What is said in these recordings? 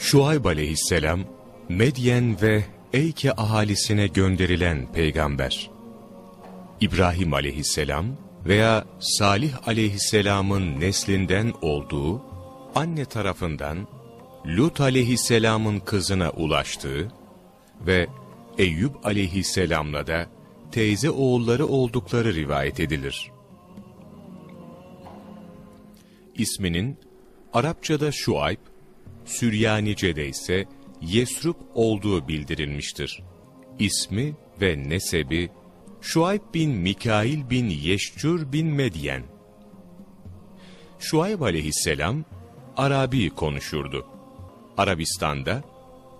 Şuayb aleyhisselam, Medyen ve Eyke ahalisine gönderilen peygamber. İbrahim aleyhisselam veya Salih aleyhisselamın neslinden olduğu, anne tarafından Lut aleyhisselamın kızına ulaştığı ve Eyüp aleyhisselamla da teyze oğulları oldukları rivayet edilir. İsminin Arapçada Şuayb, Süryanice'de ise Yesrup olduğu bildirilmiştir. İsmi ve nesebi Şuayb bin Mikail bin Yeşcur bin Medyen. Şuayb aleyhisselam Arabi konuşurdu. Arabistan'da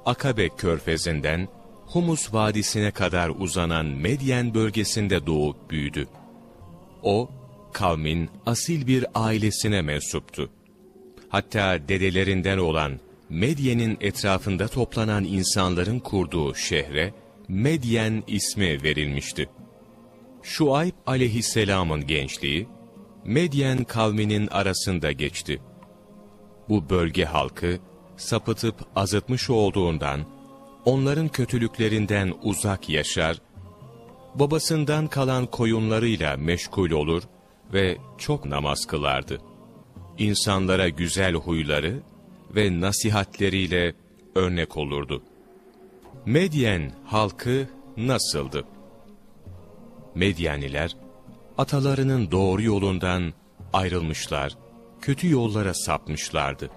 Akabe körfezinden Humus Vadisi'ne kadar uzanan Medyen bölgesinde doğup büyüdü. O, kavmin asil bir ailesine mensuptu. Hatta dedelerinden olan Medyen'in etrafında toplanan insanların kurduğu şehre Medyen ismi verilmişti. Şuayb aleyhisselamın gençliği, Medyen kavminin arasında geçti. Bu bölge halkı, sapıtıp azıtmış olduğundan, onların kötülüklerinden uzak yaşar, babasından kalan koyunlarıyla meşgul olur ve çok namaz kılardı. İnsanlara güzel huyları ve nasihatleriyle örnek olurdu. Medyen halkı nasıldı? Medyaniler, atalarının doğru yolundan ayrılmışlar, kötü yollara sapmışlardı.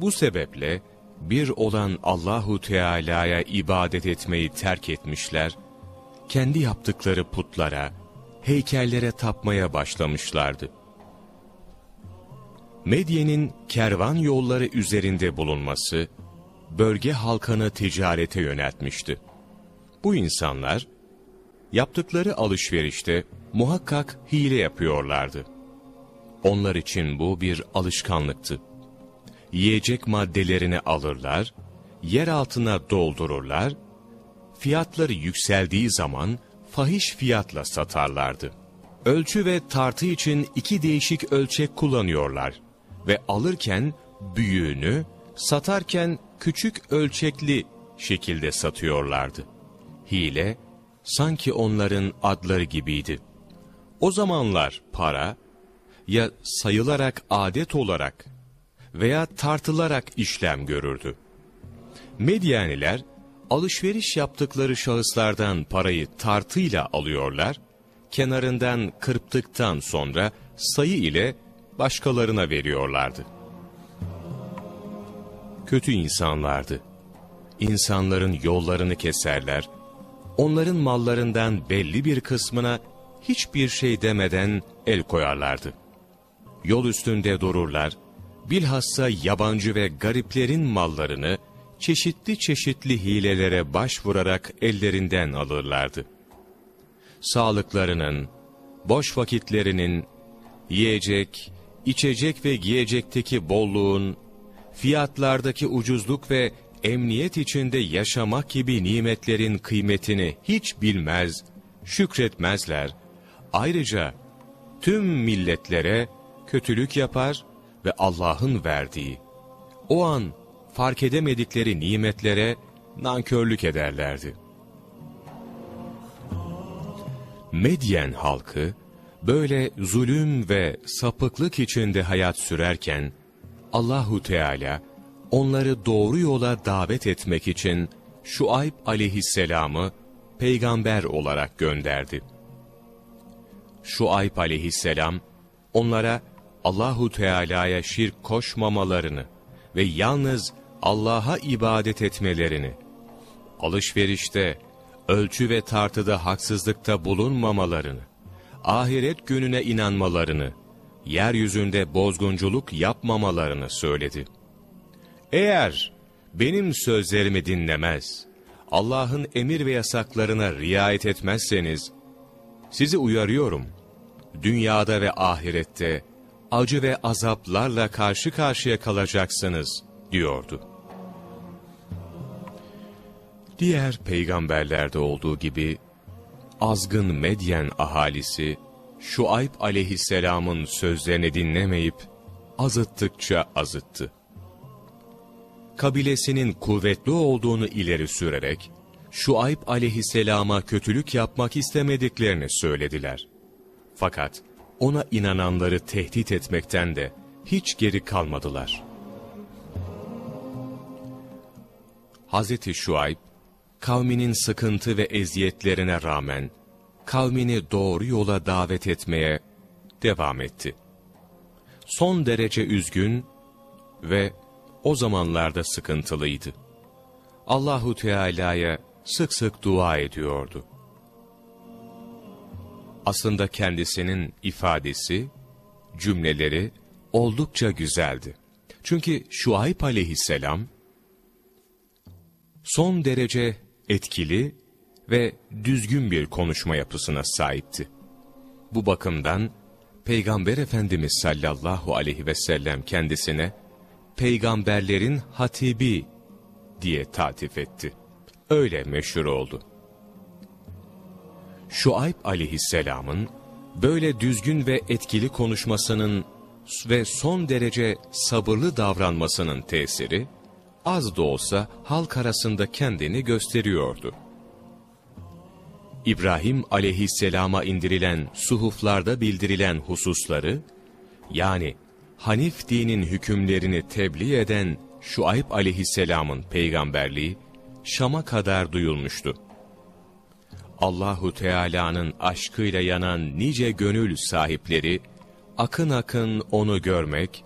Bu sebeple bir olan Allahu Teala'ya ibadet etmeyi terk etmişler, kendi yaptıkları putlara, heykellere tapmaya başlamışlardı. Medye'nin kervan yolları üzerinde bulunması, bölge halkını ticarete yöneltmişti. Bu insanlar, yaptıkları alışverişte muhakkak hile yapıyorlardı. Onlar için bu bir alışkanlıktı. Yiyecek maddelerini alırlar, yer altına doldururlar, fiyatları yükseldiği zaman fahiş fiyatla satarlardı. Ölçü ve tartı için iki değişik ölçek kullanıyorlar ve alırken büyüğünü, satarken küçük ölçekli şekilde satıyorlardı. Hile, sanki onların adları gibiydi. O zamanlar para, ya sayılarak adet olarak veya tartılarak işlem görürdü. Medyaniler, alışveriş yaptıkları şahıslardan parayı tartıyla alıyorlar, kenarından kırptıktan sonra sayı ile başkalarına veriyorlardı. Kötü insanlardı. İnsanların yollarını keserler, onların mallarından belli bir kısmına hiçbir şey demeden el koyarlardı. Yol üstünde dururlar, bilhassa yabancı ve gariplerin mallarını çeşitli çeşitli hilelere başvurarak ellerinden alırlardı. Sağlıklarının, boş vakitlerinin, yiyecek, içecek ve giyecekteki bolluğun, fiyatlardaki ucuzluk ve emniyet içinde yaşamak gibi nimetlerin kıymetini hiç bilmez, şükretmezler. Ayrıca tüm milletlere kötülük yapar ve Allah'ın verdiği, o an fark edemedikleri nimetlere nankörlük ederlerdi. Medyen halkı, böyle zulüm ve sapıklık içinde hayat sürerken, Allahu Teala onları doğru yola davet etmek için Şuayb aleyhisselamı peygamber olarak gönderdi. Şuayb aleyhisselam onlara Allahu Teala'ya şirk koşmamalarını ve yalnız Allah'a ibadet etmelerini, alışverişte, ölçü ve tartıda haksızlıkta bulunmamalarını, ahiret gününe inanmalarını, yeryüzünde bozgunculuk yapmamalarını söyledi. Eğer benim sözlerimi dinlemez, Allah'ın emir ve yasaklarına riayet etmezseniz, sizi uyarıyorum, dünyada ve ahirette acı ve azaplarla karşı karşıya kalacaksınız, diyordu. Diğer peygamberlerde olduğu gibi, azgın Medyen ahalisi, Şuayb aleyhisselamın sözlerini dinlemeyip, azıttıkça azıttı. kabilesinin kuvvetli olduğunu ileri sürerek, Şuayb aleyhisselama kötülük yapmak istemediklerini söylediler. Fakat ona inananları tehdit etmekten de hiç geri kalmadılar. Hz. Şuayb, kavminin sıkıntı ve eziyetlerine rağmen, kavmini doğru yola davet etmeye devam etti. Son derece üzgün ve o zamanlarda sıkıntılıydı. Allahu Teala'ya sık sık dua ediyordu. Aslında kendisinin ifadesi, cümleleri oldukça güzeldi. Çünkü Şuayb aleyhisselam, son derece etkili ve düzgün bir konuşma yapısına sahipti. Bu bakımdan Peygamber Efendimiz sallallahu aleyhi ve sellem kendisine peygamberlerin hatibi diye tatif etti. Öyle meşhur oldu. Şuayb aleyhisselamın böyle düzgün ve etkili konuşmasının ve son derece sabırlı davranmasının tesiri, az da olsa halk arasında kendini gösteriyordu. İbrahim aleyhisselama indirilen suhuflarda bildirilen hususları, yani Hanif dinin hükümlerini tebliğ eden Şuayb aleyhisselamın peygamberliği, Şam'a kadar duyulmuştu. Allahu Teala'nın aşkıyla yanan nice gönül sahipleri, akın akın onu görmek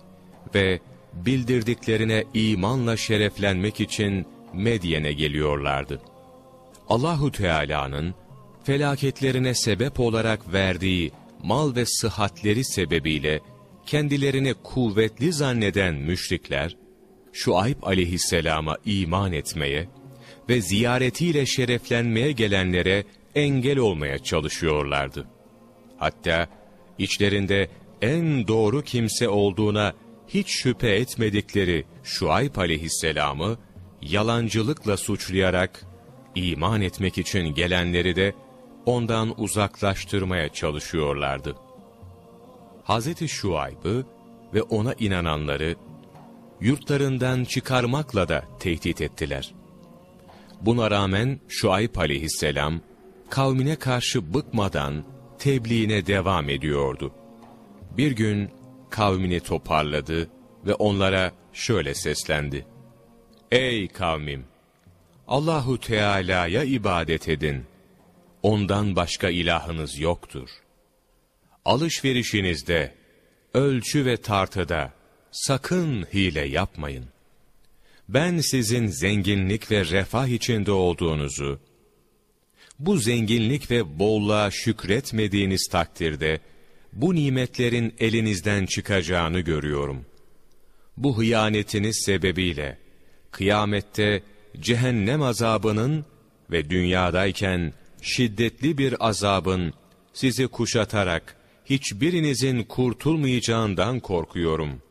ve bildirdiklerine imanla şereflenmek için Medyen'e geliyorlardı. Allahu Teala'nın felaketlerine sebep olarak verdiği mal ve sıhhatleri sebebiyle kendilerini kuvvetli zanneden müşrikler, Şuayb aleyhisselama iman etmeye ve ziyaretiyle şereflenmeye gelenlere engel olmaya çalışıyorlardı. Hatta içlerinde en doğru kimse olduğuna hiç şüphe etmedikleri Şuayb aleyhisselamı yalancılıkla suçlayarak iman etmek için gelenleri de ondan uzaklaştırmaya çalışıyorlardı. Hz. Şuayb'ı ve ona inananları yurtlarından çıkarmakla da tehdit ettiler. Buna rağmen Şuayb aleyhisselam kavmine karşı bıkmadan tebliğine devam ediyordu. Bir gün kavmini toparladı ve onlara şöyle seslendi. Ey kavmim! Allahu Teala'ya ibadet edin. Ondan başka ilahınız yoktur. Alışverişinizde, ölçü ve tartıda sakın hile yapmayın. Ben sizin zenginlik ve refah içinde olduğunuzu, bu zenginlik ve bolluğa şükretmediğiniz takdirde, bu nimetlerin elinizden çıkacağını görüyorum. Bu hıyanetiniz sebebiyle, kıyamette cehennem azabının ve dünyadayken şiddetli bir azabın sizi kuşatarak hiçbirinizin kurtulmayacağından korkuyorum.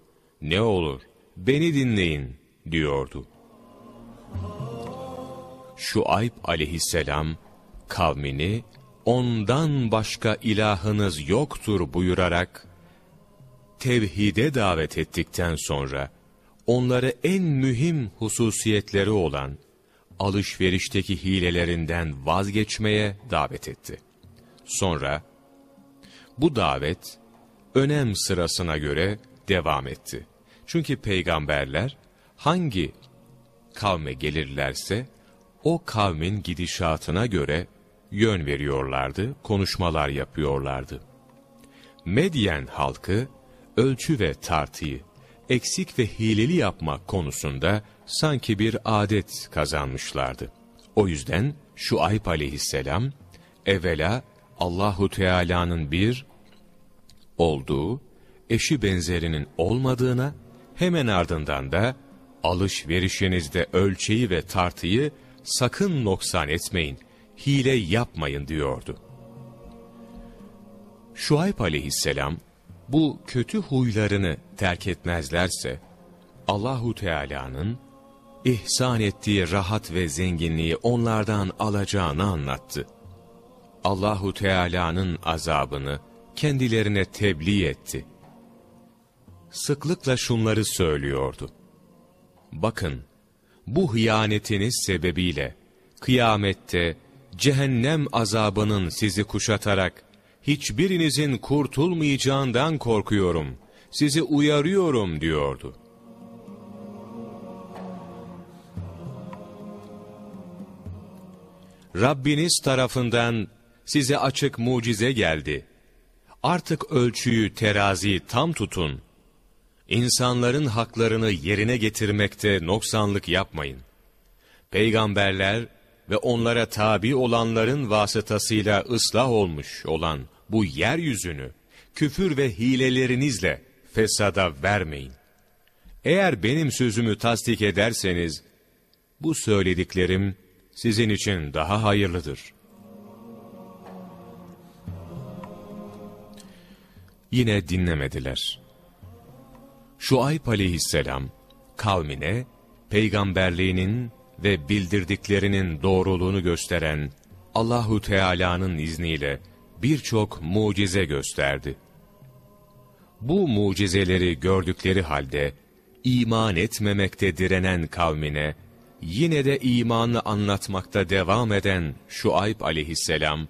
Ne olur beni dinleyin diyordu. Şuayb aleyhisselam kavmini ondan başka ilahınız yoktur buyurarak tevhide davet ettikten sonra onları en mühim hususiyetleri olan alışverişteki hilelerinden vazgeçmeye davet etti. Sonra bu davet önem sırasına göre devam etti. Çünkü peygamberler hangi kavme gelirlerse o kavmin gidişatına göre yön veriyorlardı, konuşmalar yapıyorlardı. Medyen halkı ölçü ve tartıyı eksik ve hileli yapmak konusunda sanki bir adet kazanmışlardı. O yüzden şu Şuayb aleyhisselam evvela Allahu Teala'nın bir olduğu, eşi benzerinin olmadığına, hemen ardından da alışverişinizde ölçeği ve tartıyı sakın noksan etmeyin, hile yapmayın diyordu. Şuayb aleyhisselam, bu kötü huylarını terk etmezlerse, Allahu Teala'nın ihsan ettiği rahat ve zenginliği onlardan alacağını anlattı. Allahu Teala'nın azabını kendilerine tebliğ etti. Sıklıkla şunları söylüyordu. Bakın, bu hıyanetiniz sebebiyle kıyamette cehennem azabının sizi kuşatarak hiçbirinizin kurtulmayacağından korkuyorum. Sizi uyarıyorum diyordu. Rabbiniz tarafından size açık mucize geldi. Artık ölçüyü, teraziyi tam tutun. İnsanların haklarını yerine getirmekte noksanlık yapmayın. Peygamberler ve onlara tabi olanların vasıtasıyla ıslah olmuş olan bu yeryüzünü küfür ve hilelerinizle fesada vermeyin. Eğer benim sözümü tasdik ederseniz, bu söylediklerim sizin için daha hayırlıdır. Yine dinlemediler. Şuayb aleyhisselam, kavmine, peygamberliğinin ve bildirdiklerinin doğruluğunu gösteren Allahu Teala'nın izniyle birçok mucize gösterdi. Bu mucizeleri gördükleri halde iman etmemekte direnen kavmine yine de imanı anlatmakta devam eden Şuayb aleyhisselam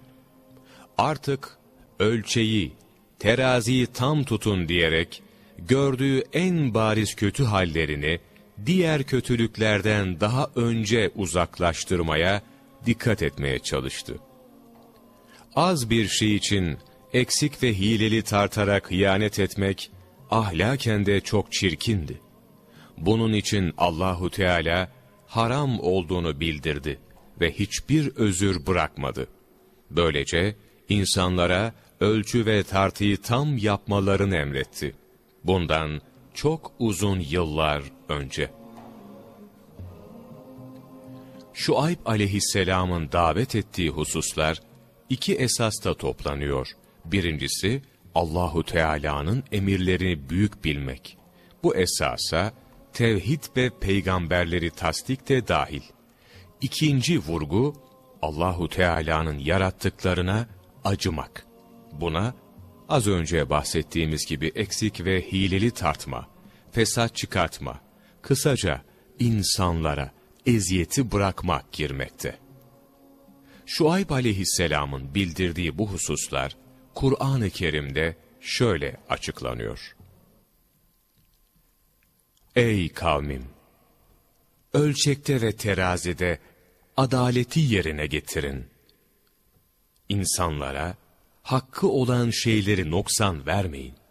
artık ölçeyi, teraziyi tam tutun diyerek gördüğü en bariz kötü hallerini diğer kötülüklerden daha önce uzaklaştırmaya, dikkat etmeye çalıştı. Az bir şey için eksik ve hileli tartarak hıyanet etmek, ahlaken de çok çirkindi. Bunun için Allahu Teala haram olduğunu bildirdi ve hiçbir özür bırakmadı. Böylece insanlara ölçü ve tartıyı tam yapmalarını emretti. Bundan çok uzun yıllar önce. Şuayb aleyhisselamın davet ettiği hususlar iki esasta toplanıyor. Birincisi Allahu Teala'nın emirlerini büyük bilmek. Bu esasa tevhid ve peygamberleri tasdik de dahil. İkinci vurgu Allahu Teala'nın yarattıklarına acımak. Buna az önce bahsettiğimiz gibi eksik ve hileli tartma, fesat çıkartma, kısaca insanlara eziyeti bırakmak girmekte. Şuayb aleyhisselamın bildirdiği bu hususlar, Kur'an-ı Kerim'de şöyle açıklanıyor. Ey kavmim! Ölçekte ve terazide adaleti yerine getirin. İnsanlara hakkı olan şeyleri noksan vermeyin.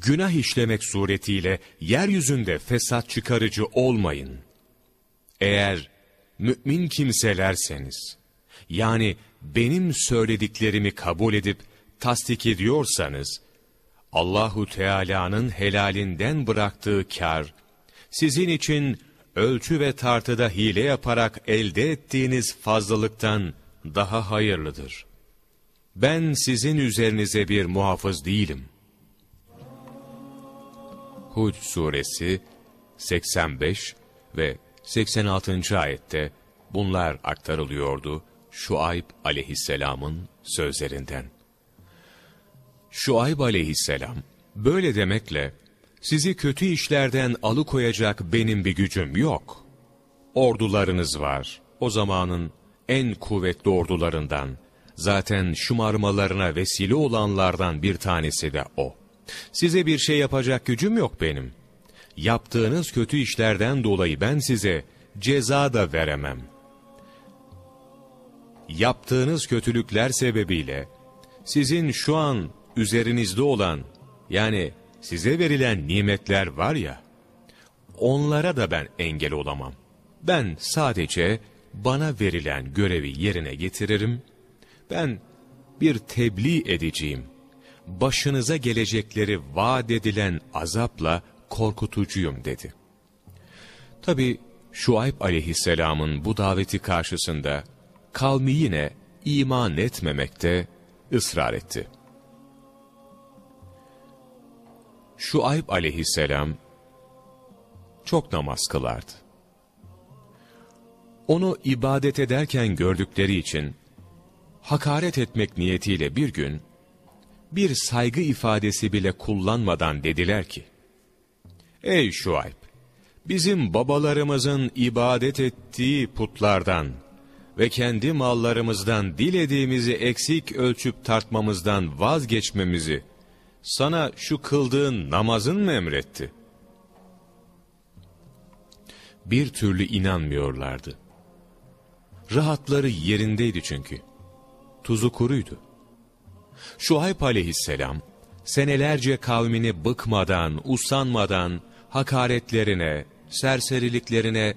Günah işlemek suretiyle yeryüzünde fesat çıkarıcı olmayın. Eğer mümin kimselerseniz, yani benim söylediklerimi kabul edip tasdik ediyorsanız, Allahu Teala'nın helalinden bıraktığı kar, sizin için ölçü ve tartıda hile yaparak elde ettiğiniz fazlalıktan daha hayırlıdır. Ben sizin üzerinize bir muhafız değilim. Hud suresi 85 ve 86. ayette bunlar aktarılıyordu Şuayb aleyhisselamın sözlerinden. Şuayb aleyhisselam böyle demekle sizi kötü işlerden alıkoyacak benim bir gücüm yok. Ordularınız var. O zamanın en kuvvetli ordularından, zaten şımarmalarına vesile olanlardan bir tanesi de o. Size bir şey yapacak gücüm yok benim. Yaptığınız kötü işlerden dolayı ben size ceza da veremem. Yaptığınız kötülükler sebebiyle sizin şu an üzerinizde olan yani size verilen nimetler var ya onlara da ben engel olamam. Ben sadece bana verilen görevi yerine getiririm. Ben bir tebliğ edeceğim. Başınıza gelecekleri vaat edilen azapla korkutucuyum dedi. Tabi Şuayb aleyhisselamın bu daveti karşısında kavmi yine iman etmemekte ısrar etti. Şuayb aleyhisselam çok namaz kılardı. Onu ibadet ederken gördükleri için hakaret etmek niyetiyle bir gün bir saygı ifadesi bile kullanmadan dediler ki Ey Şuayb bizim babalarımızın ibadet ettiği putlardan ve kendi mallarımızdan dilediğimizi eksik ölçüp tartmamızdan vazgeçmemizi sana şu kıldığın namazın mı emretti? Bir türlü inanmıyorlardı. Rahatları yerindeydi çünkü. Tuzu kuruydu. Şuayb aleyhisselam, senelerce kavmini bıkmadan, usanmadan, hakaretlerine, serseriliklerine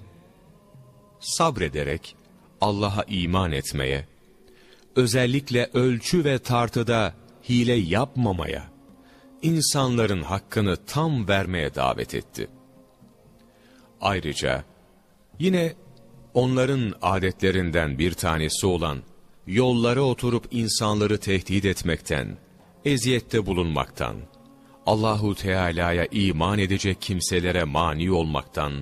sabrederek Allah'a iman etmeye, özellikle ölçü ve tartıda hile yapmamaya, insanların hakkını tam vermeye davet etti. Ayrıca yine onların adetlerinden bir tanesi olan yollara oturup insanları tehdit etmekten, eziyette bulunmaktan, Allahu Teala'ya iman edecek kimselere mani olmaktan,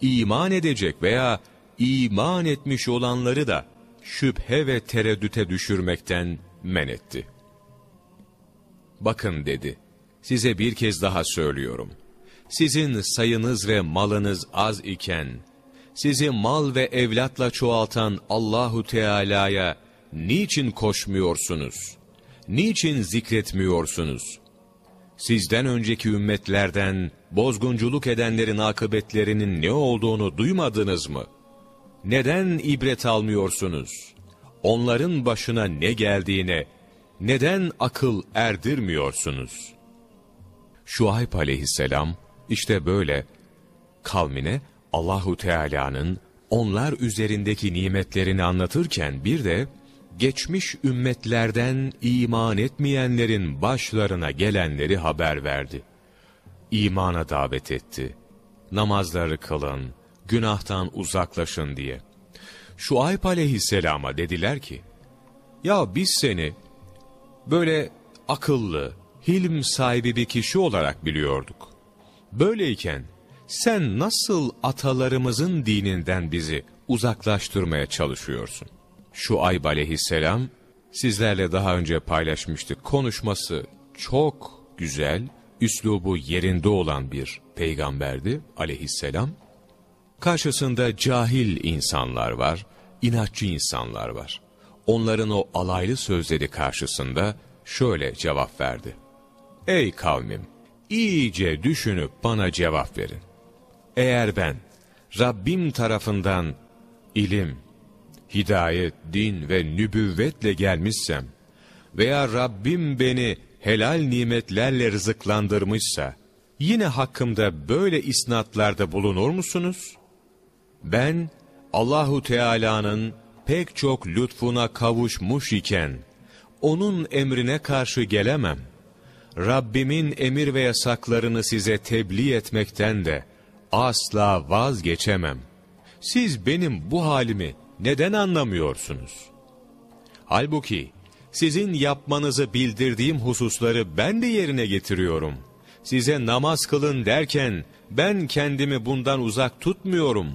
iman edecek veya iman etmiş olanları da şüphe ve tereddüte düşürmekten men etti. Bakın dedi, size bir kez daha söylüyorum. Sizin sayınız ve malınız az iken, sizi mal ve evlatla çoğaltan Allahu Teala'ya niçin koşmuyorsunuz? Niçin zikretmiyorsunuz? Sizden önceki ümmetlerden bozgunculuk edenlerin akıbetlerinin ne olduğunu duymadınız mı? Neden ibret almıyorsunuz? Onların başına ne geldiğine neden akıl erdirmiyorsunuz? Şuayb aleyhisselam işte böyle kavmine Allahu Teala'nın onlar üzerindeki nimetlerini anlatırken bir de geçmiş ümmetlerden iman etmeyenlerin başlarına gelenleri haber verdi. İmana davet etti. Namazları kılın, günahtan uzaklaşın diye. Şuayb aleyhisselama dediler ki, ya biz seni böyle akıllı, hilm sahibi bir kişi olarak biliyorduk. Böyleyken sen nasıl atalarımızın dininden bizi uzaklaştırmaya çalışıyorsun? Şu Ayb aleyhisselam, sizlerle daha önce paylaşmıştık. Konuşması çok güzel, üslubu yerinde olan bir peygamberdi aleyhisselam. Karşısında cahil insanlar var, inatçı insanlar var. Onların o alaylı sözleri karşısında şöyle cevap verdi. Ey kavmim! iyice düşünüp bana cevap verin. Eğer ben Rabbim tarafından ilim, hidayet, din ve nübüvvetle gelmişsem veya Rabbim beni helal nimetlerle rızıklandırmışsa yine hakkımda böyle isnatlarda bulunur musunuz? Ben Allahu Teala'nın pek çok lütfuna kavuşmuş iken onun emrine karşı gelemem. Rabbimin emir ve yasaklarını size tebliğ etmekten de asla vazgeçemem. Siz benim bu halimi neden anlamıyorsunuz? Halbuki sizin yapmanızı bildirdiğim hususları ben de yerine getiriyorum. Size namaz kılın derken ben kendimi bundan uzak tutmuyorum.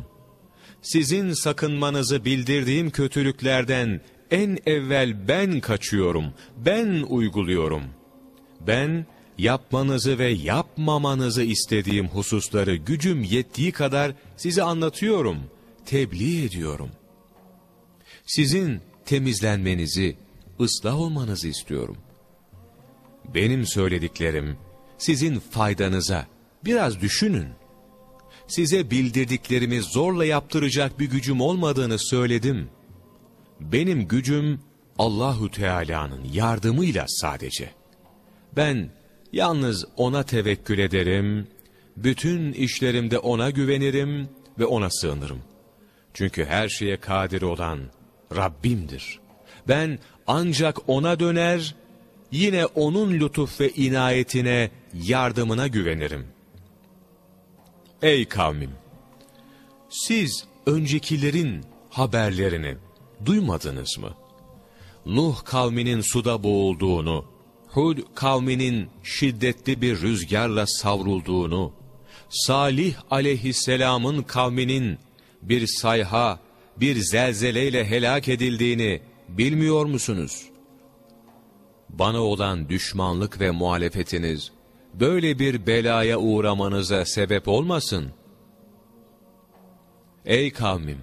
Sizin sakınmanızı bildirdiğim kötülüklerden en evvel ben kaçıyorum, ben uyguluyorum. Ben yapmanızı ve yapmamanızı istediğim hususları gücüm yettiği kadar size anlatıyorum, tebliğ ediyorum. Sizin temizlenmenizi, ıslah olmanızı istiyorum. Benim söylediklerim sizin faydanıza biraz düşünün. Size bildirdiklerimi zorla yaptıracak bir gücüm olmadığını söyledim. Benim gücüm Allahu Teala'nın yardımıyla sadece. Ben yalnız ona tevekkül ederim, bütün işlerimde ona güvenirim ve ona sığınırım. Çünkü her şeye kadir olan Rabbimdir. Ben ancak ona döner, yine onun lütuf ve inayetine, yardımına güvenirim. Ey kavmim! Siz öncekilerin haberlerini duymadınız mı? Nuh kavminin suda boğulduğunu, Hud kavminin şiddetli bir rüzgarla savrulduğunu, Salih aleyhisselamın kavminin bir sayha, bir zelzeleyle helak edildiğini bilmiyor musunuz? Bana olan düşmanlık ve muhalefetiniz, böyle bir belaya uğramanıza sebep olmasın. Ey kavmim!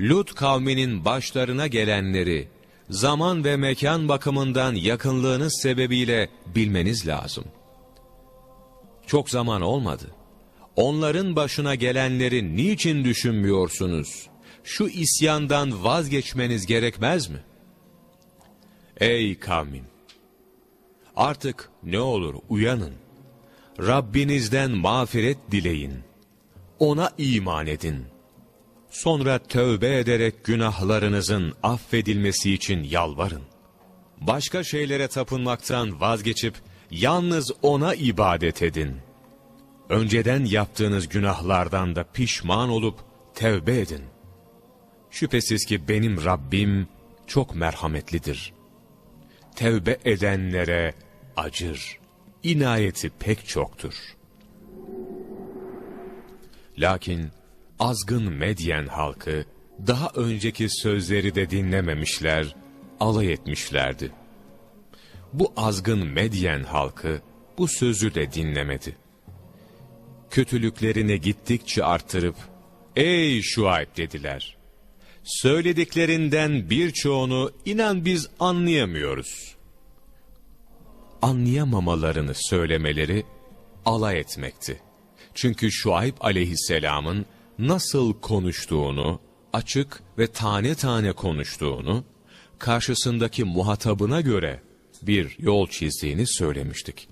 Lut kavminin başlarına gelenleri, zaman ve mekan bakımından yakınlığınız sebebiyle bilmeniz lazım. Çok zaman olmadı. Onların başına gelenleri niçin düşünmüyorsunuz? Şu isyandan vazgeçmeniz gerekmez mi? Ey kavmim! Artık ne olur uyanın. Rabbinizden mağfiret dileyin. Ona iman edin. Sonra tövbe ederek günahlarınızın affedilmesi için yalvarın. Başka şeylere tapınmaktan vazgeçip yalnız ona ibadet edin. Önceden yaptığınız günahlardan da pişman olup tevbe edin. Şüphesiz ki benim Rabbim çok merhametlidir. Tevbe edenlere acır. İnayeti pek çoktur. Lakin azgın Medyen halkı daha önceki sözleri de dinlememişler, alay etmişlerdi. Bu azgın Medyen halkı bu sözü de dinlemedi. Kötülüklerini gittikçe artırıp, ''Ey Şuayb'' dediler. Söylediklerinden birçoğunu inan biz anlayamıyoruz. Anlayamamalarını söylemeleri alay etmekti. Çünkü Şuayb aleyhisselamın nasıl konuştuğunu, açık ve tane tane konuştuğunu, karşısındaki muhatabına göre bir yol çizdiğini söylemiştik.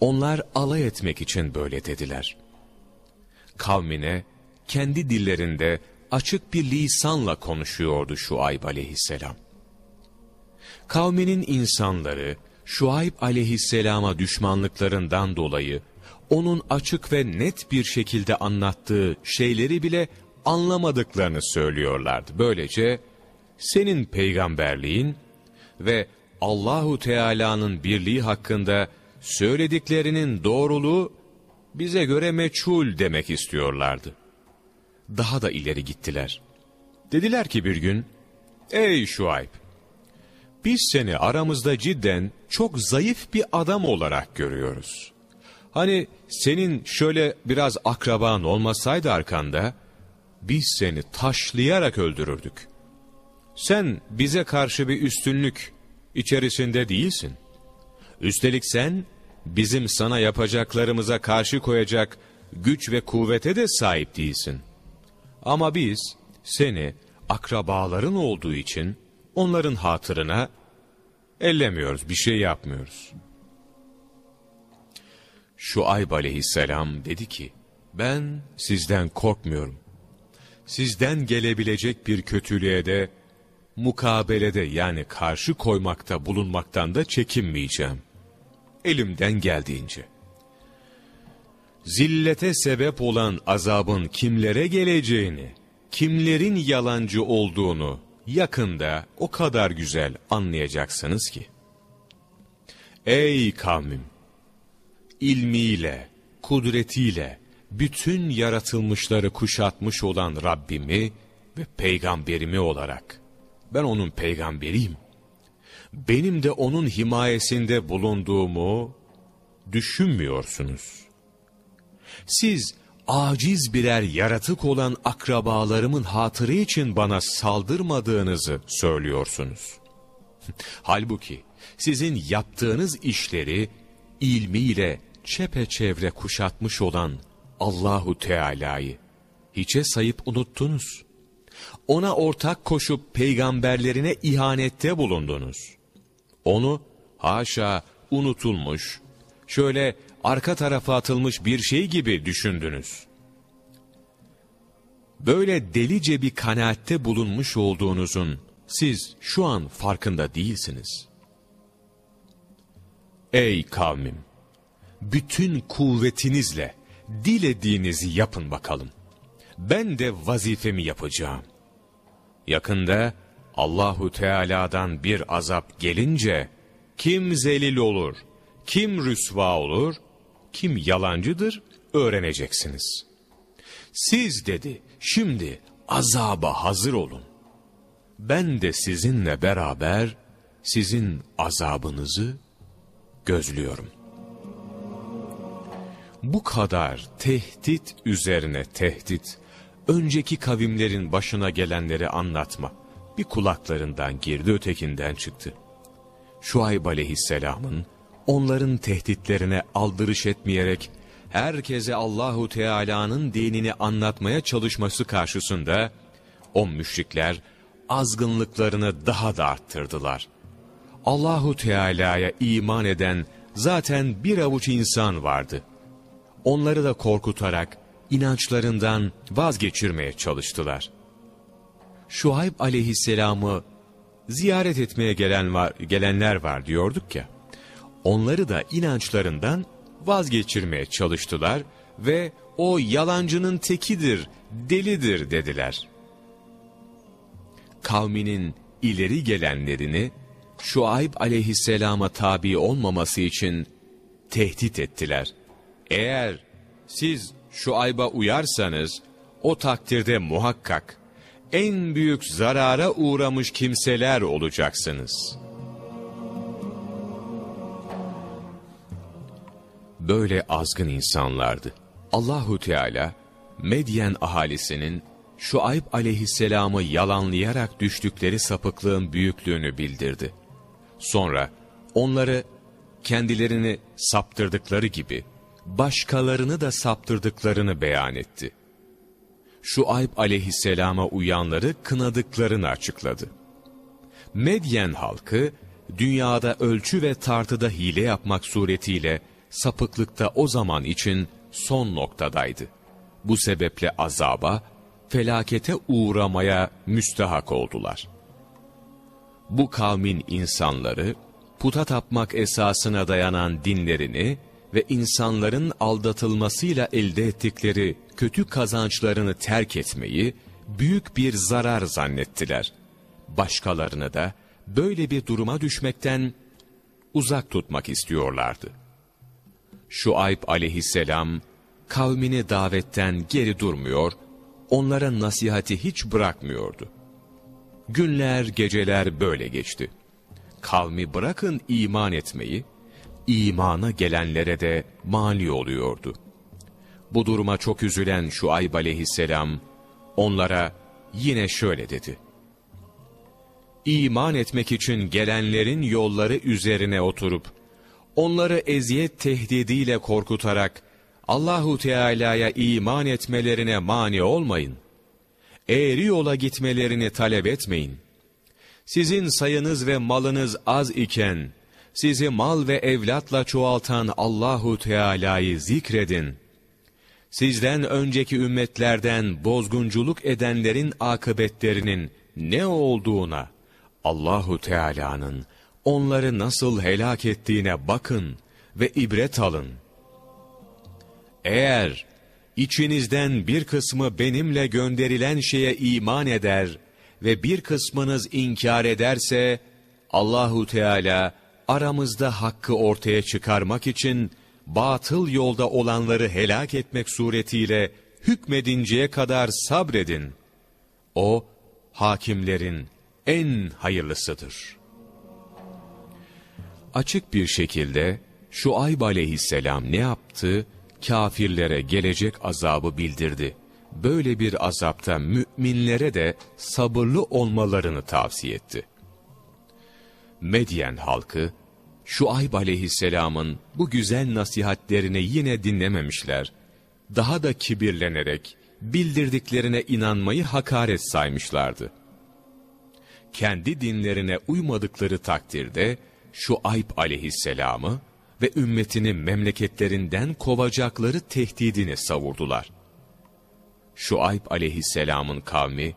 Onlar alay etmek için böyle dediler. Kavmine kendi dillerinde açık bir lisanla konuşuyordu Şuayb aleyhisselam. Kavminin insanları Şuayb aleyhisselama düşmanlıklarından dolayı onun açık ve net bir şekilde anlattığı şeyleri bile anlamadıklarını söylüyorlardı. Böylece senin peygamberliğin ve Allahu Teala'nın birliği hakkında söylediklerinin doğruluğu bize göre meçhul demek istiyorlardı. Daha da ileri gittiler. Dediler ki bir gün, Ey Şuayb! Biz seni aramızda cidden çok zayıf bir adam olarak görüyoruz. Hani senin şöyle biraz akraban olmasaydı arkanda, biz seni taşlayarak öldürürdük. Sen bize karşı bir üstünlük içerisinde değilsin. Üstelik sen, bizim sana yapacaklarımıza karşı koyacak güç ve kuvvete de sahip değilsin. Ama biz, seni akrabaların olduğu için, onların hatırına ellemiyoruz, bir şey yapmıyoruz. Şuayb aleyhisselam dedi ki, ben sizden korkmuyorum. Sizden gelebilecek bir kötülüğe de, mukabelede yani karşı koymakta bulunmaktan da çekinmeyeceğim. Elimden geldiğince. Zillete sebep olan azabın kimlere geleceğini, kimlerin yalancı olduğunu yakında o kadar güzel anlayacaksınız ki. Ey kavmim! İlmiyle, kudretiyle bütün yaratılmışları kuşatmış olan Rabbimi ve peygamberimi olarak ben onun peygamberiyim. Benim de onun himayesinde bulunduğumu düşünmüyorsunuz. Siz aciz birer yaratık olan akrabalarımın hatırı için bana saldırmadığınızı söylüyorsunuz. Halbuki sizin yaptığınız işleri ilmiyle çepeçevre kuşatmış olan Allahu Teala'yı hiçe sayıp unuttunuz. Ona ortak koşup peygamberlerine ihanette bulundunuz. Onu haşa unutulmuş, şöyle arka tarafa atılmış bir şey gibi düşündünüz. Böyle delice bir kanaatte bulunmuş olduğunuzun siz şu an farkında değilsiniz. Ey kavmim! Bütün kuvvetinizle dilediğinizi yapın bakalım. Ben de vazifemi yapacağım. Yakında Allahu Teala'dan bir azap gelince kim zelil olur, kim rüsva olur, kim yalancıdır öğreneceksiniz. Siz dedi şimdi azaba hazır olun. Ben de sizinle beraber sizin azabınızı gözlüyorum. Bu kadar tehdit üzerine tehdit, önceki kavimlerin başına gelenleri anlatma. Bir kulaklarından girdi ötekinden çıktı. Şuayb aleyhisselamın onların tehditlerine aldırış etmeyerek herkese Allahu Teala'nın dinini anlatmaya çalışması karşısında o müşrikler azgınlıklarını daha da arttırdılar. Allahu Teala'ya iman eden zaten bir avuç insan vardı. Onları da korkutarak inançlarından vazgeçirmeye çalıştılar. Şuayb aleyhisselamı ziyaret etmeye gelen var, gelenler var diyorduk ya. Onları da inançlarından vazgeçirmeye çalıştılar ve o yalancının tekidir, delidir dediler. Kavminin ileri gelenlerini Şuayb aleyhisselama tabi olmaması için tehdit ettiler. Eğer siz Şuayb'a uyarsanız o takdirde muhakkak en büyük zarara uğramış kimseler olacaksınız. Böyle azgın insanlardı. Allahu Teala Medyen ahalisinin Şuayb aleyhisselamı yalanlayarak düştükleri sapıklığın büyüklüğünü bildirdi. Sonra onları kendilerini saptırdıkları gibi başkalarını da saptırdıklarını beyan etti. Şuayb aleyhisselama uyanları kınadıklarını açıkladı. Medyen halkı dünyada ölçü ve tartıda hile yapmak suretiyle sapıklıkta o zaman için son noktadaydı. Bu sebeple azaba, felakete uğramaya müstahak oldular. Bu kavmin insanları, puta tapmak esasına dayanan dinlerini ve insanların aldatılmasıyla elde ettikleri kötü kazançlarını terk etmeyi büyük bir zarar zannettiler. Başkalarını da böyle bir duruma düşmekten uzak tutmak istiyorlardı. Şuayb aleyhisselam kavmini davetten geri durmuyor, onlara nasihati hiç bırakmıyordu. Günler geceler böyle geçti. Kavmi bırakın iman etmeyi, imana gelenlere de mani oluyordu. Bu duruma çok üzülen Şuayb aleyhisselam onlara yine şöyle dedi. İman etmek için gelenlerin yolları üzerine oturup onları eziyet tehdidiyle korkutarak Allahu Teala'ya iman etmelerine mani olmayın. Eğri yola gitmelerini talep etmeyin. Sizin sayınız ve malınız az iken sizi mal ve evlatla çoğaltan Allahu Teala'yı zikredin. Sizden önceki ümmetlerden bozgunculuk edenlerin akıbetlerinin ne olduğuna Allahu Teala'nın onları nasıl helak ettiğine bakın ve ibret alın. Eğer içinizden bir kısmı benimle gönderilen şeye iman eder ve bir kısmınız inkar ederse Allahu Teala aramızda hakkı ortaya çıkarmak için batıl yolda olanları helak etmek suretiyle hükmedinceye kadar sabredin. O, hakimlerin en hayırlısıdır. Açık bir şekilde Şuayb aleyhisselam ne yaptı? Kafirlere gelecek azabı bildirdi. Böyle bir azapta müminlere de sabırlı olmalarını tavsiye etti. Medyen halkı, Şuayb aleyhisselamın bu güzel nasihatlerini yine dinlememişler. Daha da kibirlenerek, bildirdiklerine inanmayı hakaret saymışlardı. Kendi dinlerine uymadıkları takdirde, Şuayb aleyhisselamı ve ümmetini memleketlerinden kovacakları tehdidini savurdular. Şuayb aleyhisselamın kavmi,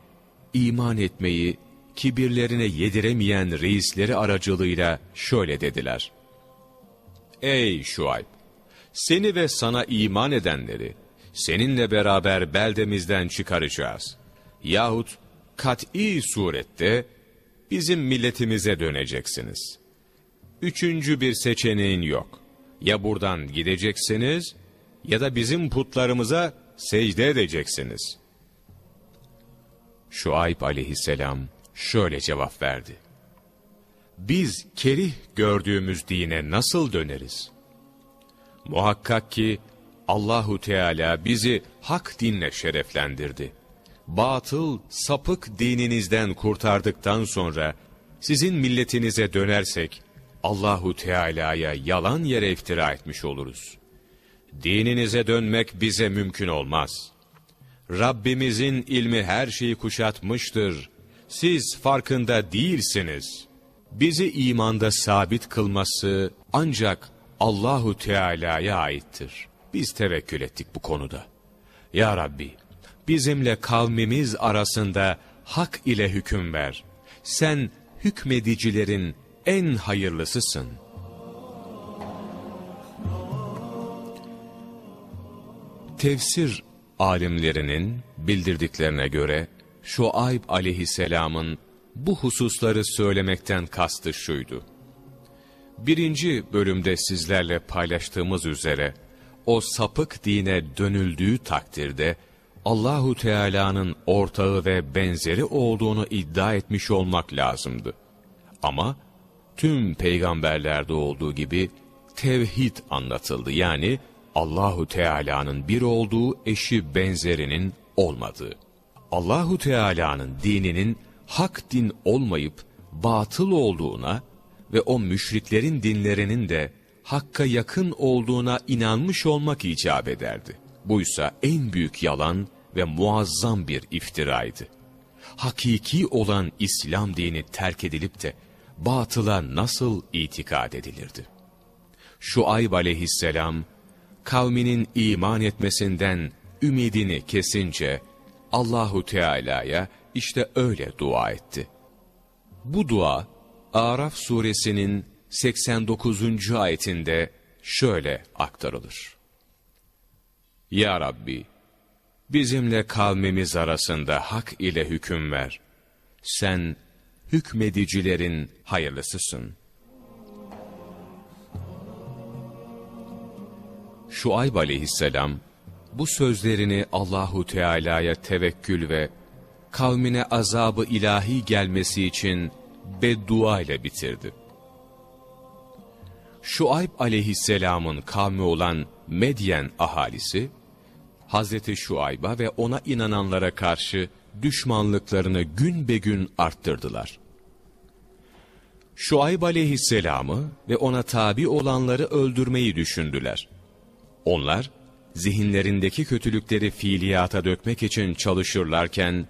iman etmeyi kibirlerine yediremeyen reisleri aracılığıyla şöyle dediler. Ey Şuayb! Seni ve sana iman edenleri seninle beraber beldemizden çıkaracağız. Yahut kat'i surette bizim milletimize döneceksiniz. Üçüncü bir seçeneğin yok. Ya buradan gideceksiniz ya da bizim putlarımıza secde edeceksiniz. Şuayb aleyhisselam şöyle cevap verdi. Biz kerih gördüğümüz dine nasıl döneriz? Muhakkak ki Allahu Teala bizi hak dinle şereflendirdi. batıl, sapık dininizden kurtardıktan sonra sizin milletinize dönersek Allahu Teala'ya yalan yere iftira etmiş oluruz. Dininize dönmek bize mümkün olmaz. Rabbimizin ilmi her şeyi kuşatmıştır. Siz farkında değilsiniz. Bizi imanda sabit kılması ancak Allahu Teala'ya aittir. Biz tevekkül ettik bu konuda. Ya Rabbi, bizimle kavmimiz arasında hak ile hüküm ver. Sen hükmedicilerin en hayırlısısın. Tefsir alimlerinin bildirdiklerine göre Şuayb aleyhisselamın bu hususları söylemekten kastı şuydu. Birinci bölümde sizlerle paylaştığımız üzere o sapık dine dönüldüğü takdirde Allahu Teala'nın ortağı ve benzeri olduğunu iddia etmiş olmak lazımdı. Ama tüm peygamberlerde olduğu gibi tevhid anlatıldı. Yani Allahu Teala'nın bir olduğu eşi benzerinin olmadığı. Allahu Teala'nın dininin hak din olmayıp batıl olduğuna ve o müşriklerin dinlerinin de hakka yakın olduğuna inanmış olmak icap ederdi. Buysa en büyük yalan ve muazzam bir iftiraydı. Hakiki olan İslam dini terk edilip de batıla nasıl itikad edilirdi? Şuayb aleyhisselam, kavminin iman etmesinden ümidini kesince, Allahu Teala'ya işte öyle dua etti. Bu dua, Araf suresinin 89. ayetinde şöyle aktarılır. Ya Rabbi, bizimle kavmimiz arasında hak ile hüküm ver. Sen hükmedicilerin hayırlısısın. Şuayb aleyhisselam bu sözlerini Allahu Teala'ya tevekkül ve kavmine azabı ilahi gelmesi için beddua ile bitirdi. Şuayb aleyhisselamın kavmi olan Medyen ahalisi, Hazreti Şuayb'a ve ona inananlara karşı düşmanlıklarını gün be gün arttırdılar. Şuayb aleyhisselamı ve ona tabi olanları öldürmeyi düşündüler. Onlar, zihinlerindeki kötülükleri fiiliyata dökmek için çalışırlarken,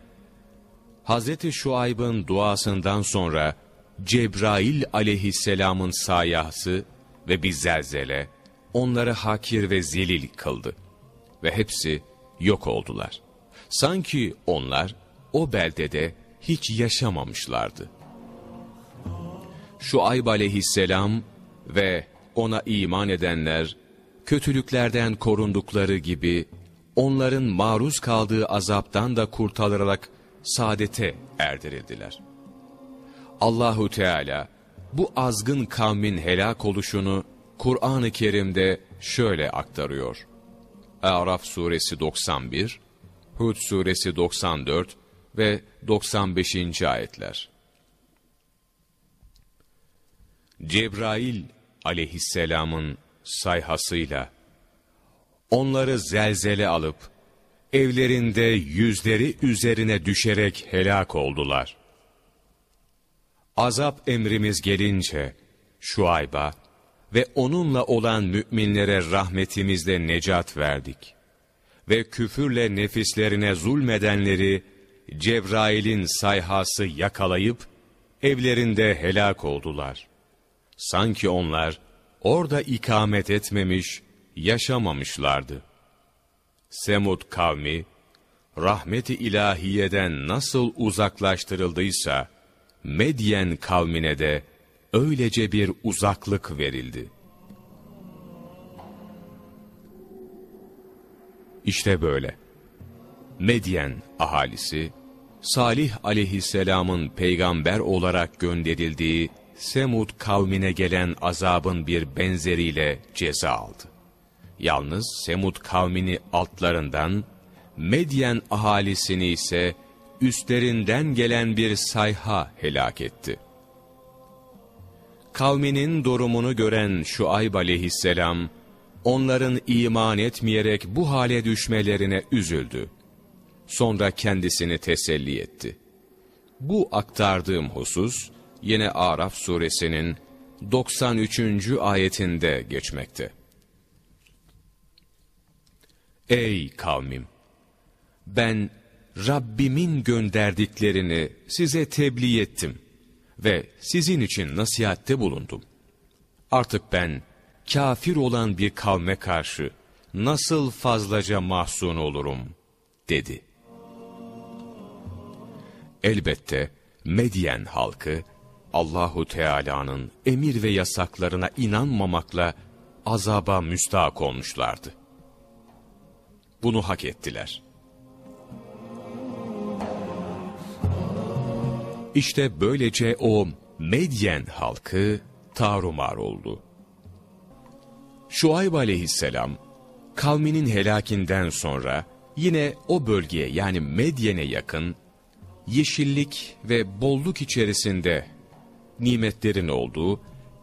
Hz. Şuayb'ın duasından sonra Cebrail aleyhisselamın sayası ve bir zelzele onları hakir ve zelil kıldı. Ve hepsi yok oldular. Sanki onlar o beldede hiç yaşamamışlardı. Şuayb aleyhisselam ve ona iman edenler, kötülüklerden korundukları gibi, onların maruz kaldığı azaptan da kurtarılarak saadete erdirildiler. Allahu Teala bu azgın kavmin helak oluşunu Kur'an-ı Kerim'de şöyle aktarıyor. Araf suresi 91, Hud suresi 94 ve 95. ayetler. Cebrail aleyhisselamın sayhasıyla onları zelzele alıp evlerinde yüzleri üzerine düşerek helak oldular. Azap emrimiz gelince Şuayb'a ve onunla olan müminlere rahmetimizle necat verdik. Ve küfürle nefislerine zulmedenleri Cebrail'in sayhası yakalayıp evlerinde helak oldular. Sanki onlar orada ikamet etmemiş, yaşamamışlardı. Semud kavmi, rahmeti ilahiyeden nasıl uzaklaştırıldıysa, Medyen kavmine de öylece bir uzaklık verildi. İşte böyle. Medyen ahalisi, Salih aleyhisselamın peygamber olarak gönderildiği Semud kavmine gelen azabın bir benzeriyle ceza aldı. Yalnız Semud kavmini altlarından, Medyen ahalisini ise üstlerinden gelen bir sayha helak etti. Kavminin durumunu gören Şuayb aleyhisselam, onların iman etmeyerek bu hale düşmelerine üzüldü. Sonra kendisini teselli etti. Bu aktardığım husus yine Araf suresinin 93. ayetinde geçmekte. Ey kavmim! Ben Rabbimin gönderdiklerini size tebliğ ettim ve sizin için nasihatte bulundum. Artık ben kafir olan bir kavme karşı nasıl fazlaca mahzun olurum, dedi. Elbette Medyen halkı, Allahu Teala'nın emir ve yasaklarına inanmamakla azaba müstahak olmuşlardı. Bunu hak ettiler. İşte böylece o Medyen halkı tarumar oldu. Şuayb aleyhisselam, kavminin helakinden sonra yine o bölgeye yani Medyen'e yakın, yeşillik ve bolluk içerisinde nimetlerin olduğu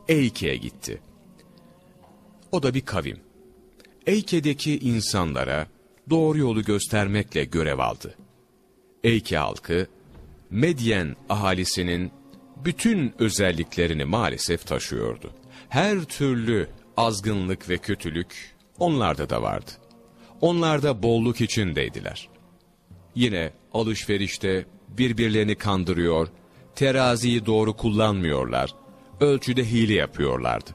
Eyke'ye gitti. O da bir kavim. Eyke'deki insanlara doğru yolu göstermekle görev aldı. Eyke halkı, Medyen ahalisinin bütün özelliklerini maalesef taşıyordu. Her türlü azgınlık ve kötülük onlarda da vardı. Onlar da bolluk içindeydiler. Yine alışverişte birbirlerini kandırıyor, teraziyi doğru kullanmıyorlar, ölçüde hile yapıyorlardı.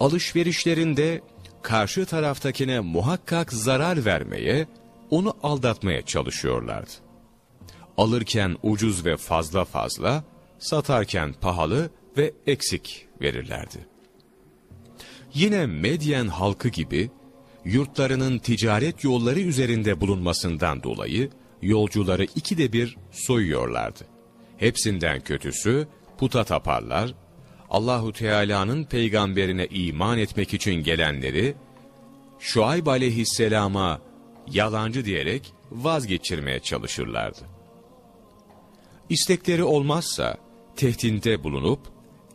Alışverişlerinde karşı taraftakine muhakkak zarar vermeye, onu aldatmaya çalışıyorlardı. Alırken ucuz ve fazla fazla, satarken pahalı ve eksik verirlerdi. Yine Medyen halkı gibi, yurtlarının ticaret yolları üzerinde bulunmasından dolayı, yolcuları ikide bir soyuyorlardı. Hepsinden kötüsü puta taparlar, Allahu Teala'nın peygamberine iman etmek için gelenleri Şuayb aleyhisselama yalancı diyerek vazgeçirmeye çalışırlardı. İstekleri olmazsa tehdinde bulunup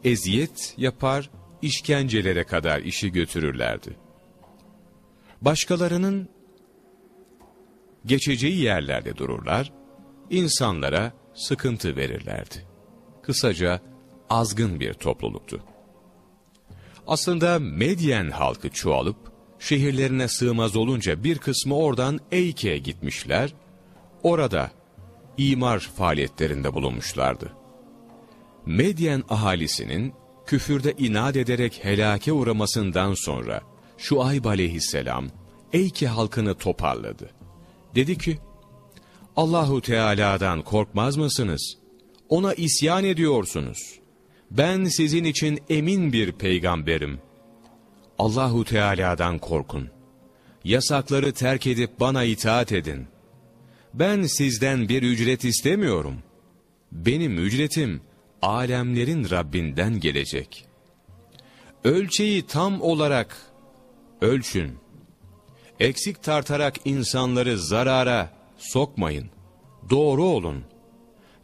eziyet yapar, işkencelere kadar işi götürürlerdi. Başkalarının geçeceği yerlerde dururlar, insanlara sıkıntı verirlerdi. Kısaca azgın bir topluluktu. Aslında Medyen halkı çoğalıp şehirlerine sığmaz olunca bir kısmı oradan Eyke'ye gitmişler, orada imar faaliyetlerinde bulunmuşlardı. Medyen ahalisinin küfürde inat ederek helake uğramasından sonra Şuayb aleyhisselam Eyke halkını toparladı. Dedi ki, Allahu Teala'dan korkmaz mısınız? Ona isyan ediyorsunuz. Ben sizin için emin bir peygamberim. Allahu Teala'dan korkun. Yasakları terk edip bana itaat edin. Ben sizden bir ücret istemiyorum. Benim ücretim alemlerin Rabbinden gelecek. Ölçeyi tam olarak ölçün. Eksik tartarak insanları zarara sokmayın. Doğru olun.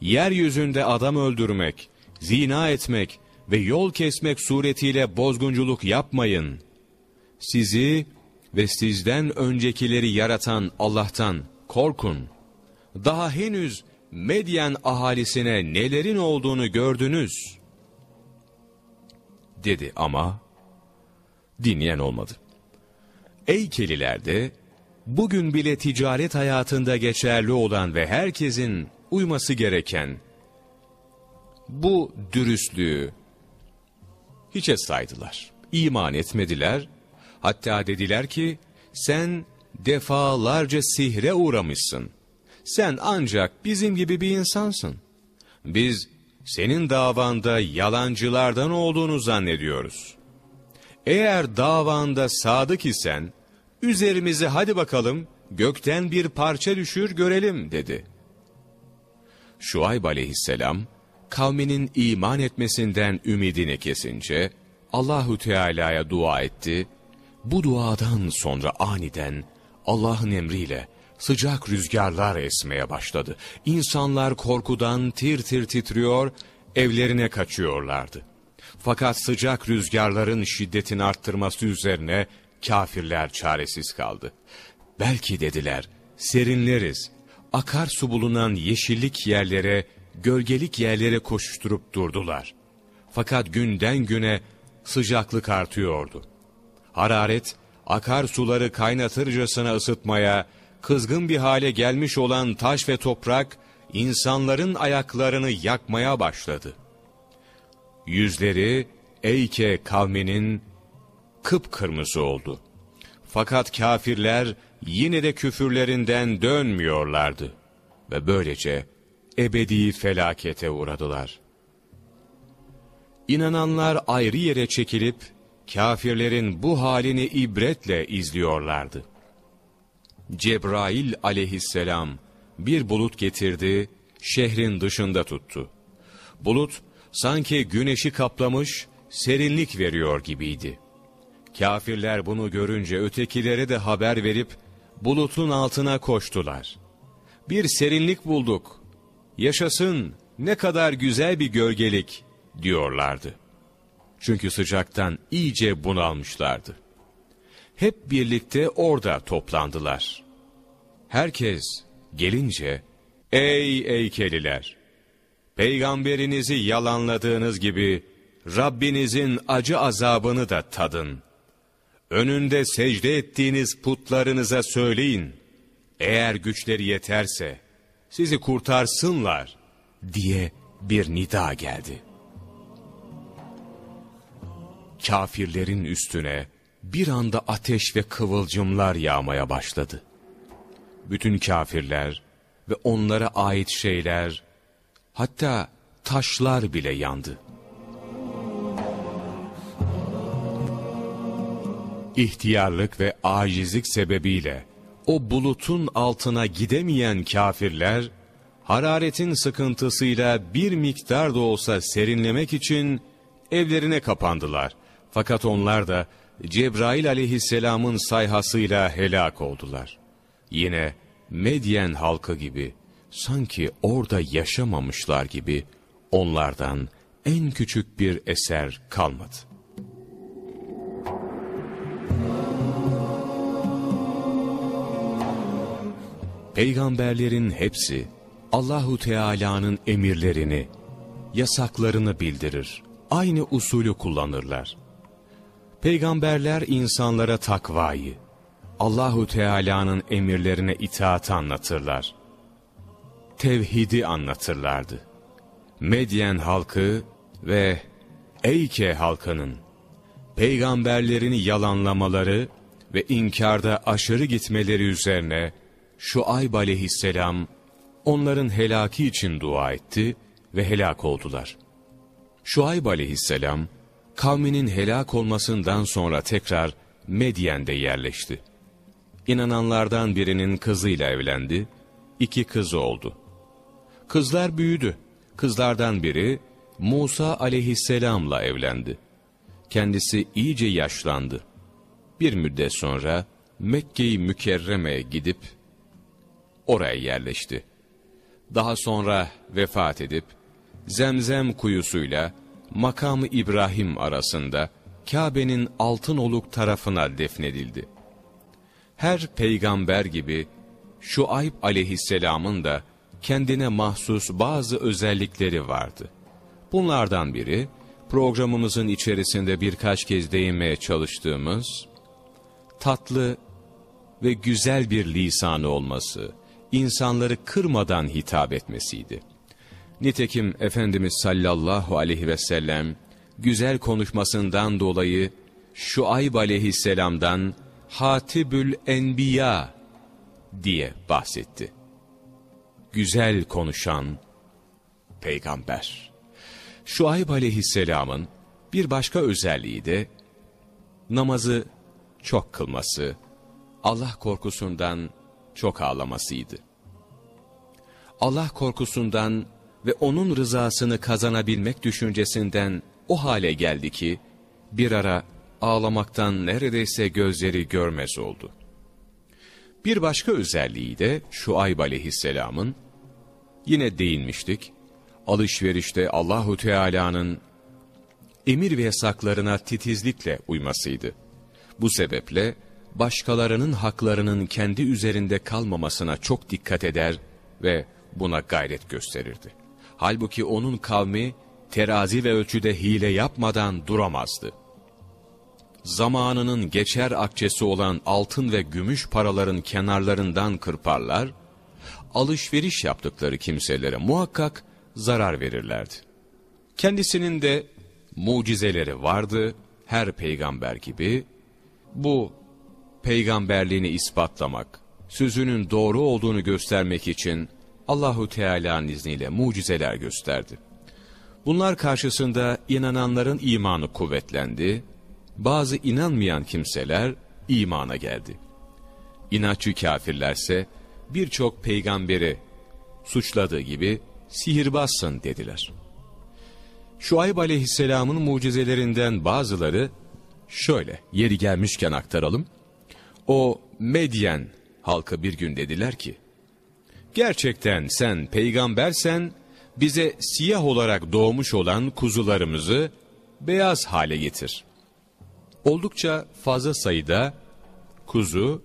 Yeryüzünde adam öldürmek, zina etmek ve yol kesmek suretiyle bozgunculuk yapmayın. Sizi ve sizden öncekileri yaratan Allah'tan korkun. Daha henüz Medyen ahalisine nelerin olduğunu gördünüz. Dedi ama dinleyen olmadı. Eykelilerde bugün bile ticaret hayatında geçerli olan ve herkesin uyması gereken bu dürüstlüğü hiçe saydılar. İman etmediler. Hatta dediler ki sen defalarca sihre uğramışsın. Sen ancak bizim gibi bir insansın. Biz senin davanda yalancılardan olduğunu zannediyoruz. Eğer davanda sadık isen üzerimize hadi bakalım gökten bir parça düşür görelim dedi. Şuayb aleyhisselam kavminin iman etmesinden ümidini kesince Allahu Teala'ya dua etti. Bu duadan sonra aniden Allah'ın emriyle sıcak rüzgarlar esmeye başladı. İnsanlar korkudan tir tir titriyor, evlerine kaçıyorlardı. Fakat sıcak rüzgarların şiddetini arttırması üzerine kafirler çaresiz kaldı. Belki dediler, serinleriz, akarsu bulunan yeşillik yerlere, gölgelik yerlere koşuşturup durdular. Fakat günden güne sıcaklık artıyordu. Hararet, akarsuları kaynatırcasına ısıtmaya, kızgın bir hale gelmiş olan taş ve toprak, insanların ayaklarını yakmaya başladı. Yüzleri Eyke kavminin kıpkırmızı oldu. Fakat kafirler yine de küfürlerinden dönmüyorlardı ve böylece ebedi felakete uğradılar. İnananlar ayrı yere çekilip kafirlerin bu halini ibretle izliyorlardı. Cebrail aleyhisselam bir bulut getirdi, şehrin dışında tuttu. Bulut sanki güneşi kaplamış, serinlik veriyor gibiydi. Kafirler bunu görünce ötekilere de haber verip bulutun altına koştular. Bir serinlik bulduk. Yaşasın ne kadar güzel bir gölgelik diyorlardı. Çünkü sıcaktan iyice bunalmışlardı. Hep birlikte orada toplandılar. Herkes gelince, ''Ey eykeliler! Peygamberinizi yalanladığınız gibi Rabbinizin acı azabını da tadın. Önünde secde ettiğiniz putlarınıza söyleyin. Eğer güçleri yeterse sizi kurtarsınlar diye bir nida geldi. Kafirlerin üstüne bir anda ateş ve kıvılcımlar yağmaya başladı. Bütün kafirler ve onlara ait şeyler, hatta taşlar bile yandı. İhtiyarlık ve acizlik sebebiyle o bulutun altına gidemeyen kafirler, hararetin sıkıntısıyla bir miktar da olsa serinlemek için evlerine kapandılar. Fakat onlar da Cebrail aleyhisselamın sayhasıyla helak oldular. Yine Medyen halkı gibi, sanki orada yaşamamışlar gibi onlardan en küçük bir eser kalmadı. Peygamberlerin hepsi Allahu Teala'nın emirlerini, yasaklarını bildirir. Aynı usulü kullanırlar. Peygamberler insanlara takvayı, Allahu Teala'nın emirlerine itaat anlatırlar. Tevhidi anlatırlardı. Medyen halkı ve Eyke halkının peygamberlerini yalanlamaları ve inkarda aşırı gitmeleri üzerine Şuayb aleyhisselam onların helaki için dua etti ve helak oldular. Şuayb aleyhisselam kavminin helak olmasından sonra tekrar Medyen'de yerleşti. İnananlardan birinin kızıyla evlendi, iki kızı oldu. Kızlar büyüdü. Kızlardan biri Musa aleyhisselamla evlendi. Kendisi iyice yaşlandı. Bir müddet sonra Mekke-i Mükerreme'ye gidip oraya yerleşti. Daha sonra vefat edip Zemzem kuyusuyla makamı İbrahim arasında Kabe'nin altın oluk tarafına defnedildi. Her peygamber gibi Şuayb aleyhisselamın da kendine mahsus bazı özellikleri vardı. Bunlardan biri programımızın içerisinde birkaç kez değinmeye çalıştığımız tatlı ve güzel bir lisanı olması, insanları kırmadan hitap etmesiydi. Nitekim Efendimiz sallallahu aleyhi ve sellem güzel konuşmasından dolayı Şuayb aleyhisselamdan Hatibül Enbiya diye bahsetti. Güzel konuşan peygamber. Şuayb aleyhisselamın bir başka özelliği de namazı çok kılması, Allah korkusundan çok ağlamasıydı. Allah korkusundan ve onun rızasını kazanabilmek düşüncesinden o hale geldi ki, bir ara ağlamaktan neredeyse gözleri görmez oldu. Bir başka özelliği de Şuayb aleyhisselamın, yine değinmiştik, alışverişte Allahu Teala'nın emir ve yasaklarına titizlikle uymasıydı. Bu sebeple başkalarının haklarının kendi üzerinde kalmamasına çok dikkat eder ve buna gayret gösterirdi. Halbuki onun kavmi terazi ve ölçüde hile yapmadan duramazdı. Zamanının geçer akçesi olan altın ve gümüş paraların kenarlarından kırparlar, alışveriş yaptıkları kimselere muhakkak zarar verirlerdi. Kendisinin de mucizeleri vardı, her peygamber gibi. Bu peygamberliğini ispatlamak, sözünün doğru olduğunu göstermek için Allahu Teala'nın izniyle mucizeler gösterdi. Bunlar karşısında inananların imanı kuvvetlendi, bazı inanmayan kimseler imana geldi. İnatçı kafirlerse birçok peygamberi suçladığı gibi sihirbazsın dediler. Şuayb aleyhisselamın mucizelerinden bazıları şöyle yeri gelmişken aktaralım. O Medyen halkı bir gün dediler ki, Gerçekten sen peygambersen bize siyah olarak doğmuş olan kuzularımızı beyaz hale getir. Oldukça fazla sayıda kuzu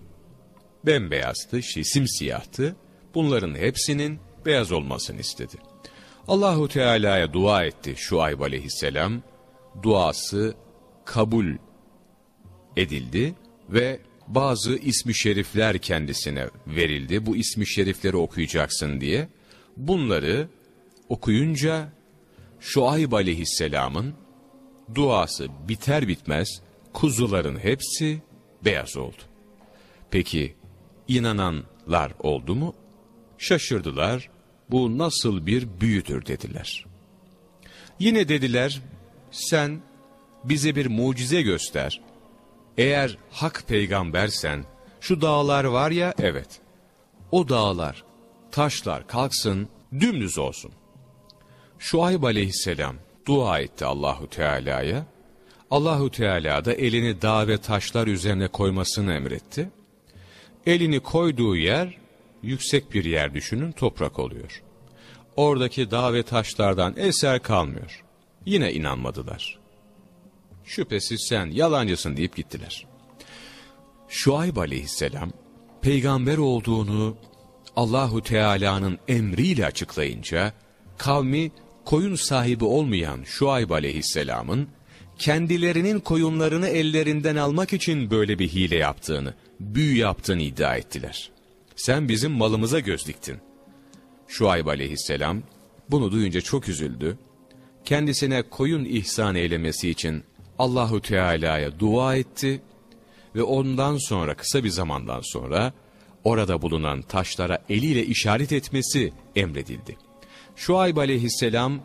bembeyazdı, şey, simsiyahtı. Bunların hepsinin beyaz olmasını istedi. Allahu Teala'ya dua etti Şuayb aleyhisselam. Duası kabul edildi ve bazı ismi şerifler kendisine verildi. Bu ismi şerifleri okuyacaksın diye. Bunları okuyunca Şuayb aleyhisselamın duası biter bitmez kuzuların hepsi beyaz oldu. Peki inananlar oldu mu? Şaşırdılar. Bu nasıl bir büyüdür dediler. Yine dediler sen bize bir mucize göster. Eğer hak peygambersen şu dağlar var ya evet. O dağlar, taşlar kalksın dümdüz olsun. Şuayb aleyhisselam dua etti Allahu Teala'ya. Allahu Teala da elini dağ ve taşlar üzerine koymasını emretti. Elini koyduğu yer yüksek bir yer düşünün toprak oluyor. Oradaki dağ ve taşlardan eser kalmıyor. Yine inanmadılar. Şüphesiz sen yalancısın deyip gittiler. Şuayb aleyhisselam peygamber olduğunu Allahu Teala'nın emriyle açıklayınca kavmi koyun sahibi olmayan Şuayb aleyhisselamın kendilerinin koyunlarını ellerinden almak için böyle bir hile yaptığını, büyü yaptığını iddia ettiler. Sen bizim malımıza göz diktin. Şuayb aleyhisselam bunu duyunca çok üzüldü. Kendisine koyun ihsan eylemesi için Allahu Teala'ya dua etti ve ondan sonra kısa bir zamandan sonra orada bulunan taşlara eliyle işaret etmesi emredildi. Şuayb aleyhisselam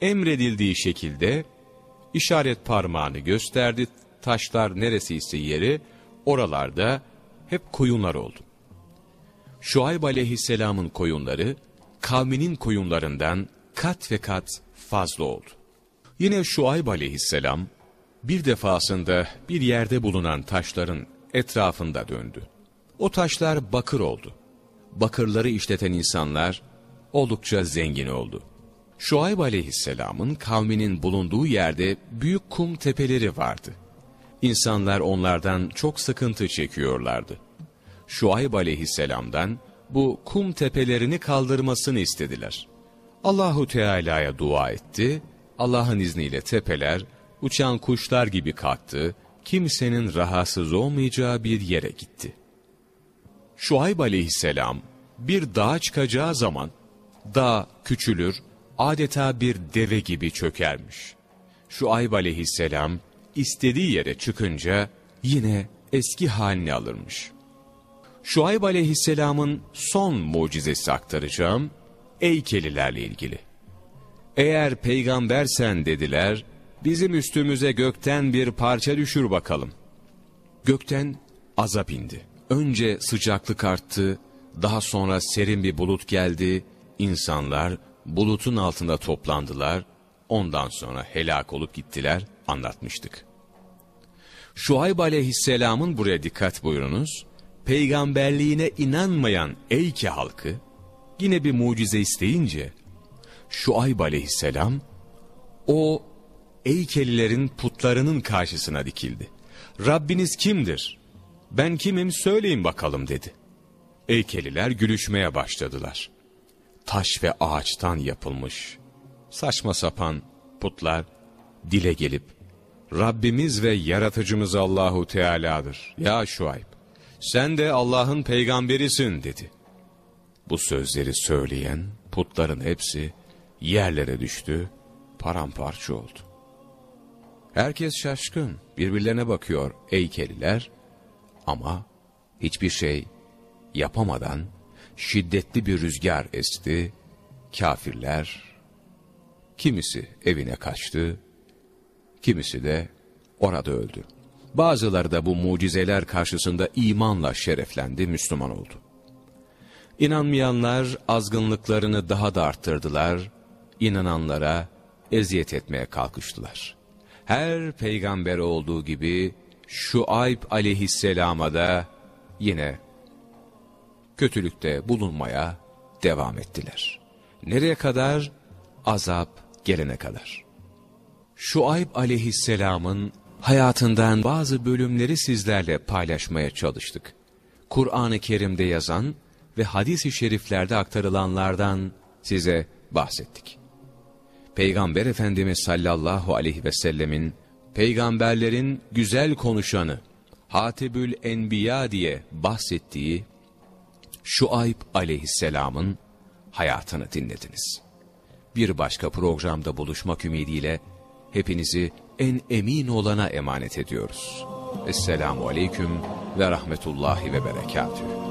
emredildiği şekilde işaret parmağını gösterdi. Taşlar neresi ise yeri oralarda hep koyunlar oldu. Şuayb aleyhisselamın koyunları kavminin koyunlarından kat ve kat fazla oldu. Yine Şuayb aleyhisselam bir defasında bir yerde bulunan taşların etrafında döndü. O taşlar bakır oldu. Bakırları işleten insanlar oldukça zengin oldu. Şuayb aleyhisselamın kavminin bulunduğu yerde büyük kum tepeleri vardı. İnsanlar onlardan çok sıkıntı çekiyorlardı. Şuayb aleyhisselamdan bu kum tepelerini kaldırmasını istediler. Allahu Teala'ya dua etti. Allah'ın izniyle tepeler uçan kuşlar gibi kalktı. Kimsenin rahatsız olmayacağı bir yere gitti. Şuayb aleyhisselam bir dağa çıkacağı zaman dağ küçülür, adeta bir deve gibi çökermiş. Şuayb aleyhisselam istediği yere çıkınca yine eski halini alırmış. Şuayb aleyhisselamın son mucizesi aktaracağım, Eykelilerle ilgili. Eğer peygambersen dediler, bizim üstümüze gökten bir parça düşür bakalım. Gökten azap indi. Önce sıcaklık arttı, daha sonra serin bir bulut geldi, insanlar bulutun altında toplandılar, ondan sonra helak olup gittiler, anlatmıştık. Şuayb aleyhisselamın buraya dikkat buyurunuz, peygamberliğine inanmayan Eyke halkı, yine bir mucize isteyince, Şuayb aleyhisselam, o Eykelilerin putlarının karşısına dikildi. Rabbiniz kimdir? Ben kimim söyleyin bakalım dedi. Eykeliler gülüşmeye başladılar. taş ve ağaçtan yapılmış saçma sapan putlar dile gelip Rabbimiz ve yaratıcımız Allahu Teala'dır. Ya Şuayb, sen de Allah'ın peygamberisin dedi. Bu sözleri söyleyen putların hepsi yerlere düştü, paramparça oldu. Herkes şaşkın, birbirlerine bakıyor eykeliler ama hiçbir şey yapamadan şiddetli bir rüzgar esti, kafirler kimisi evine kaçtı, kimisi de orada öldü. Bazıları da bu mucizeler karşısında imanla şereflendi, Müslüman oldu. İnanmayanlar azgınlıklarını daha da arttırdılar, inananlara eziyet etmeye kalkıştılar. Her peygamber olduğu gibi Şuayb aleyhisselama da yine kötülükte bulunmaya devam ettiler. Nereye kadar? Azap gelene kadar. Şuayb aleyhisselamın hayatından bazı bölümleri sizlerle paylaşmaya çalıştık. Kur'an-ı Kerim'de yazan ve hadis-i şeriflerde aktarılanlardan size bahsettik. Peygamber Efendimiz sallallahu aleyhi ve sellemin peygamberlerin güzel konuşanı Hatibül Enbiya diye bahsettiği Şuayb aleyhisselamın hayatını dinlediniz. Bir başka programda buluşmak ümidiyle hepinizi en emin olana emanet ediyoruz. Esselamu aleyküm ve rahmetullahi ve berekatühü.